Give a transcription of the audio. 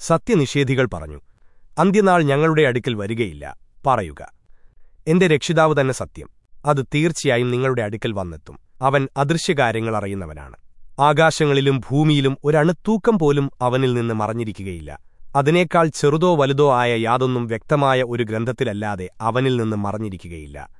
സത്യനിഷേധികൾ പറഞ്ഞു അന്ത്യനാൾ ഞങ്ങളുടെ അടുക്കൽ വരികയില്ല. പറയുക എന്റെ രക്ഷിതാവ് തന്നെ സത്യം. അത് തീർച്ചയായും നിങ്ങളുടെ അടുക്കൽ വന്നെത്തും. അവൻ അദൃശ്യകാര്യങ്ങൾ അറിയുന്നവനാണ്. ആകാശങ്ങളിലും ഭൂമിയിലും ഒരണുത്തൂക്കം പോലും അവനിൽ നിന്ന് മറഞ്ഞിരിക്കുകയില്ല. അതിനേക്കാൾ ചെറുതോ വലുതോ ആയ യാതൊന്നും വ്യക്തമായ ഒരു ഗ്രന്ഥത്തിലല്ലാതെ അവനിൽ നിന്ന് മറഞ്ഞിരിക്കുകയില്ല.